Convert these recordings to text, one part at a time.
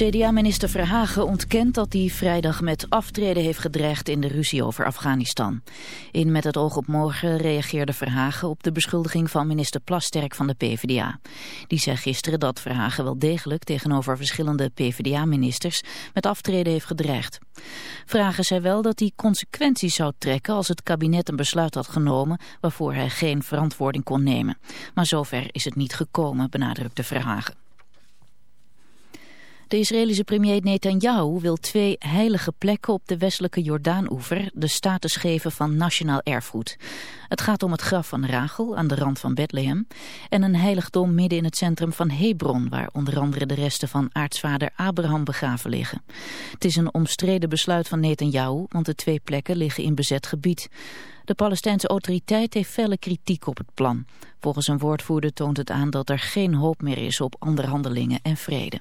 CDA-minister Verhagen ontkent dat hij vrijdag met aftreden heeft gedreigd in de ruzie over Afghanistan. In Met het oog op morgen reageerde Verhagen op de beschuldiging van minister Plasterk van de PvdA. Die zei gisteren dat Verhagen wel degelijk tegenover verschillende PvdA-ministers met aftreden heeft gedreigd. Verhagen zei wel dat hij consequenties zou trekken als het kabinet een besluit had genomen waarvoor hij geen verantwoording kon nemen. Maar zover is het niet gekomen, benadrukte Verhagen. De Israëlische premier Netanyahu wil twee heilige plekken op de westelijke Jordaanoever de status geven van nationaal erfgoed. Het gaat om het graf van Rachel aan de rand van Bethlehem en een heiligdom midden in het centrum van Hebron, waar onder andere de resten van aartsvader Abraham begraven liggen. Het is een omstreden besluit van Netanyahu, want de twee plekken liggen in bezet gebied. De Palestijnse autoriteit heeft felle kritiek op het plan. Volgens een woordvoerder toont het aan dat er geen hoop meer is op onderhandelingen en vrede.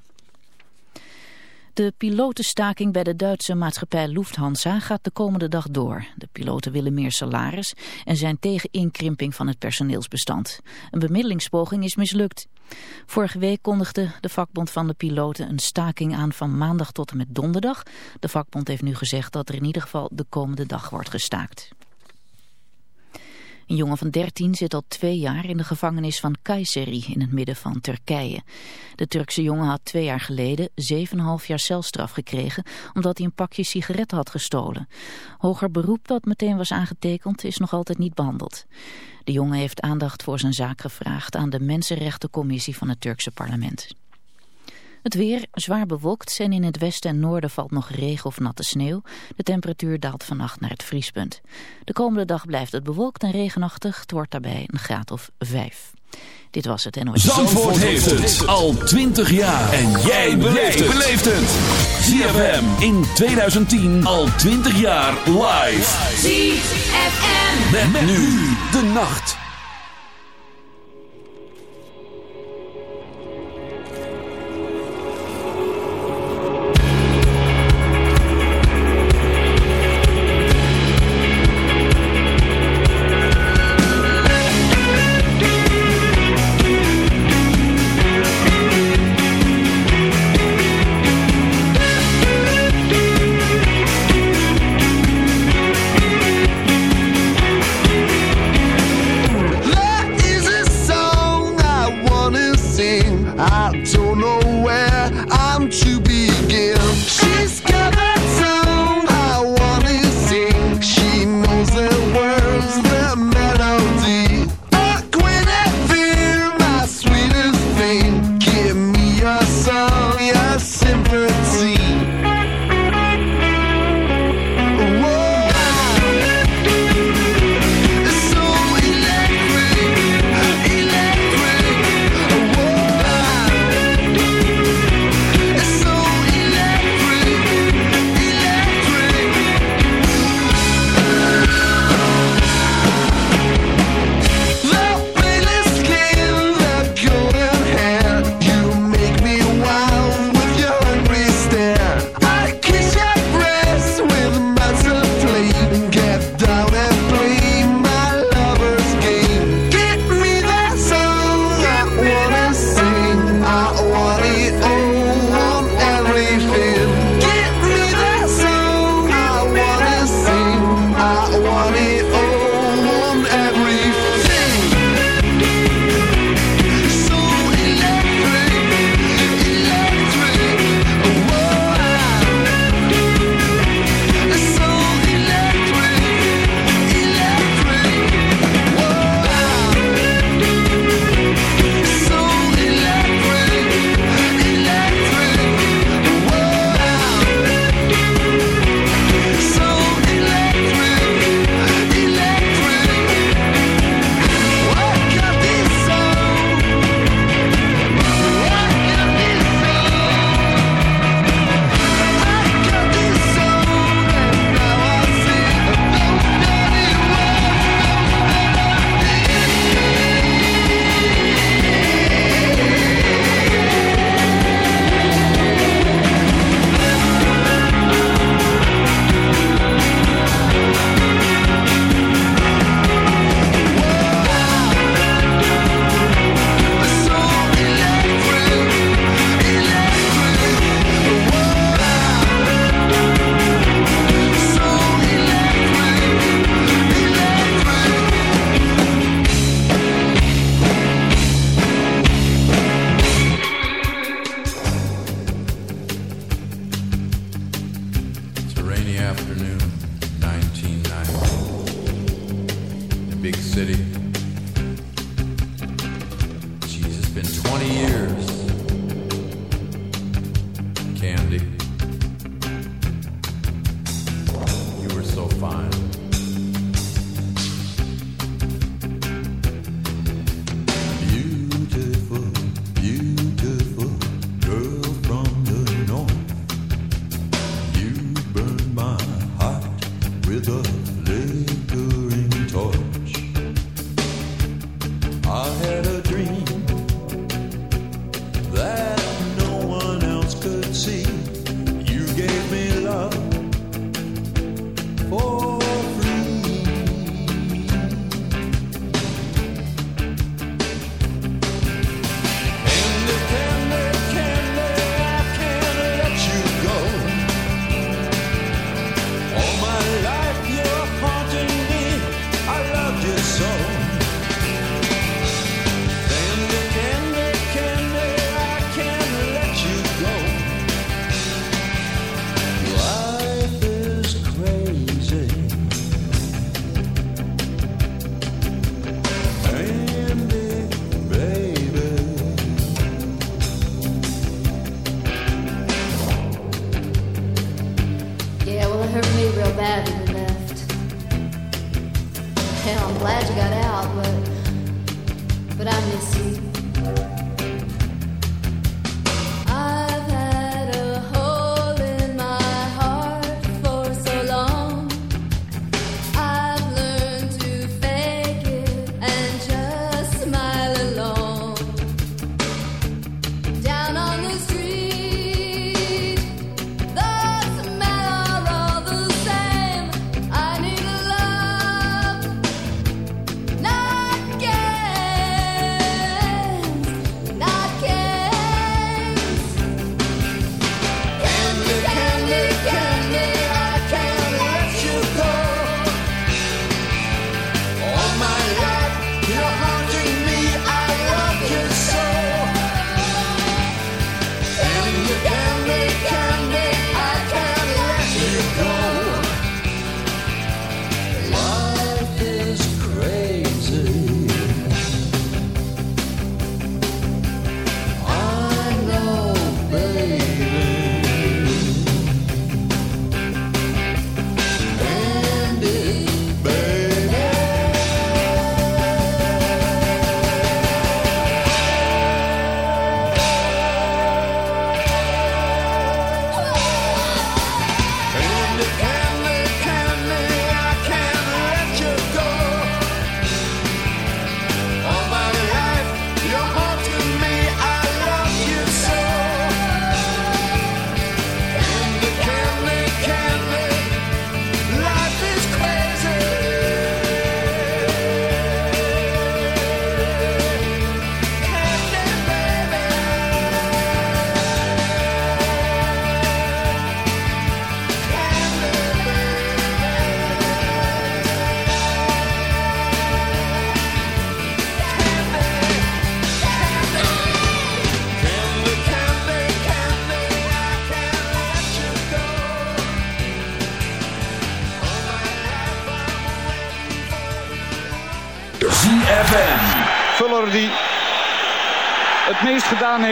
De pilotenstaking bij de Duitse maatschappij Lufthansa gaat de komende dag door. De piloten willen meer salaris en zijn tegen inkrimping van het personeelsbestand. Een bemiddelingspoging is mislukt. Vorige week kondigde de vakbond van de piloten een staking aan van maandag tot en met donderdag. De vakbond heeft nu gezegd dat er in ieder geval de komende dag wordt gestaakt. Een jongen van 13 zit al twee jaar in de gevangenis van Kayseri in het midden van Turkije. De Turkse jongen had twee jaar geleden 7,5 jaar celstraf gekregen omdat hij een pakje sigaretten had gestolen. Hoger beroep dat meteen was aangetekend is nog altijd niet behandeld. De jongen heeft aandacht voor zijn zaak gevraagd aan de Mensenrechtencommissie van het Turkse parlement. Het weer zwaar bewolkt en in het westen en noorden valt nog regen of natte sneeuw. De temperatuur daalt vannacht naar het vriespunt. De komende dag blijft het bewolkt en regenachtig. Het wordt daarbij een graad of vijf. Dit was het NOS. Zandvoort heeft het al 20 jaar. En jij beleeft het. ZFM in 2010 al 20 jaar live. ZFM. Met, nu de nacht.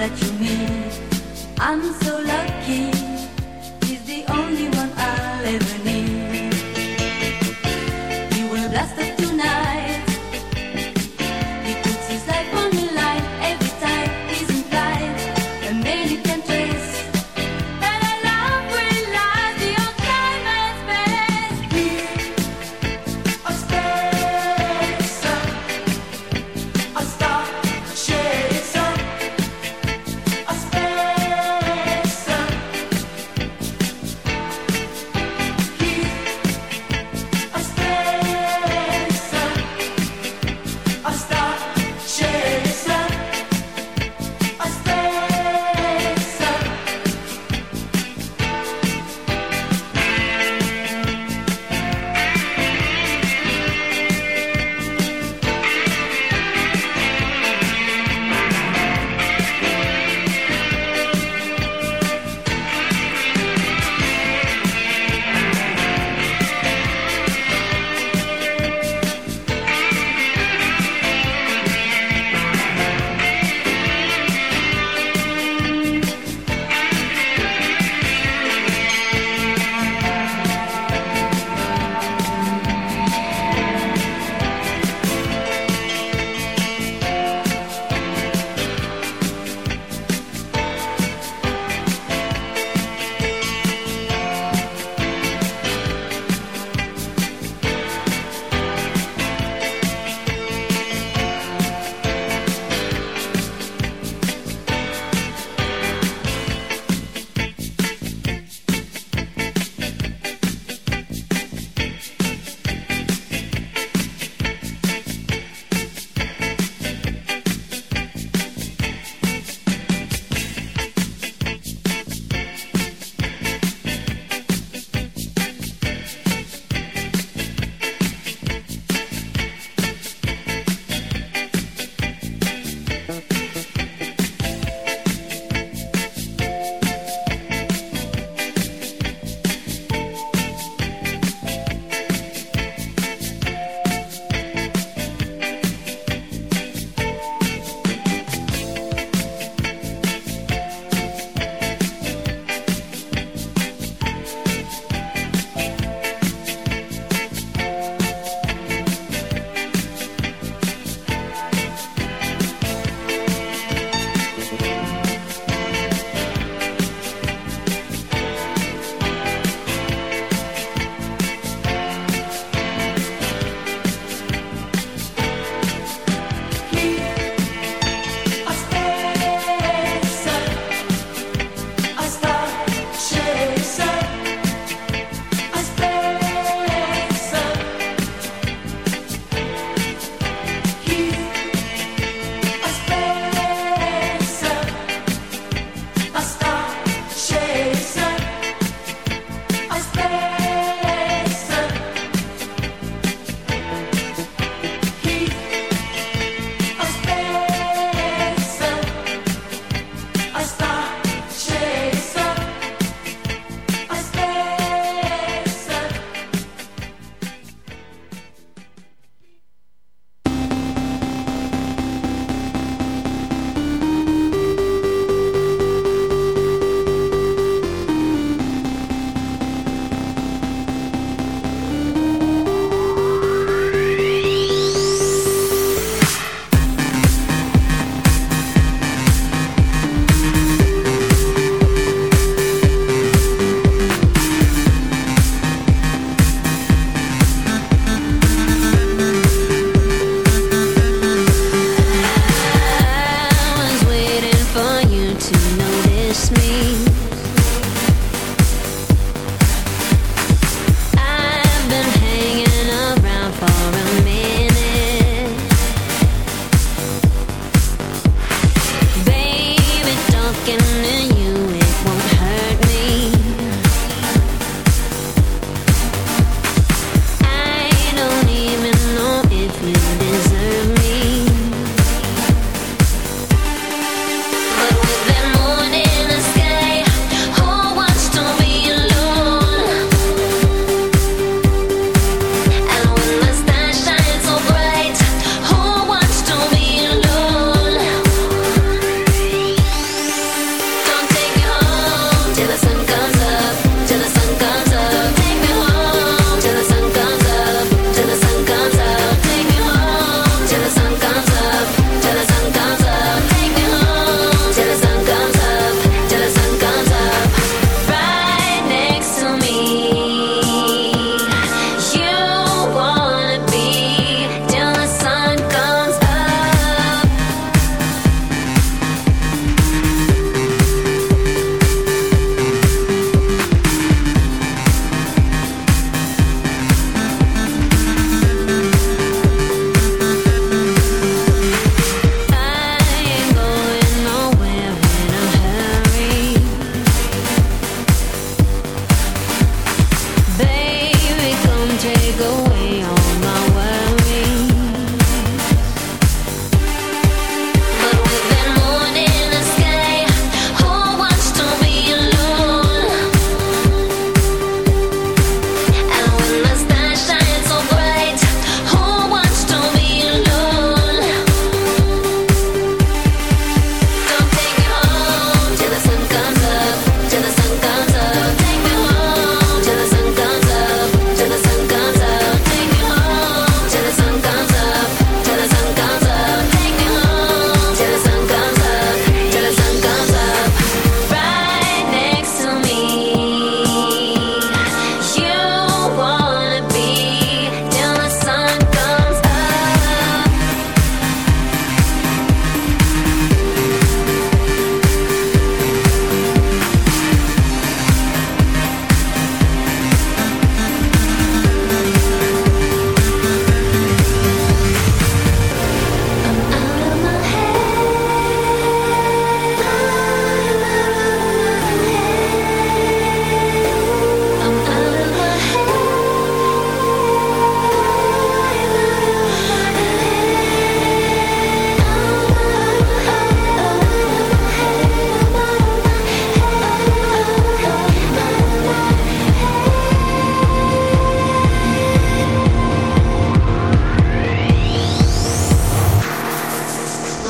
that you meet. I'm so lucky.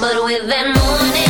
But with that morning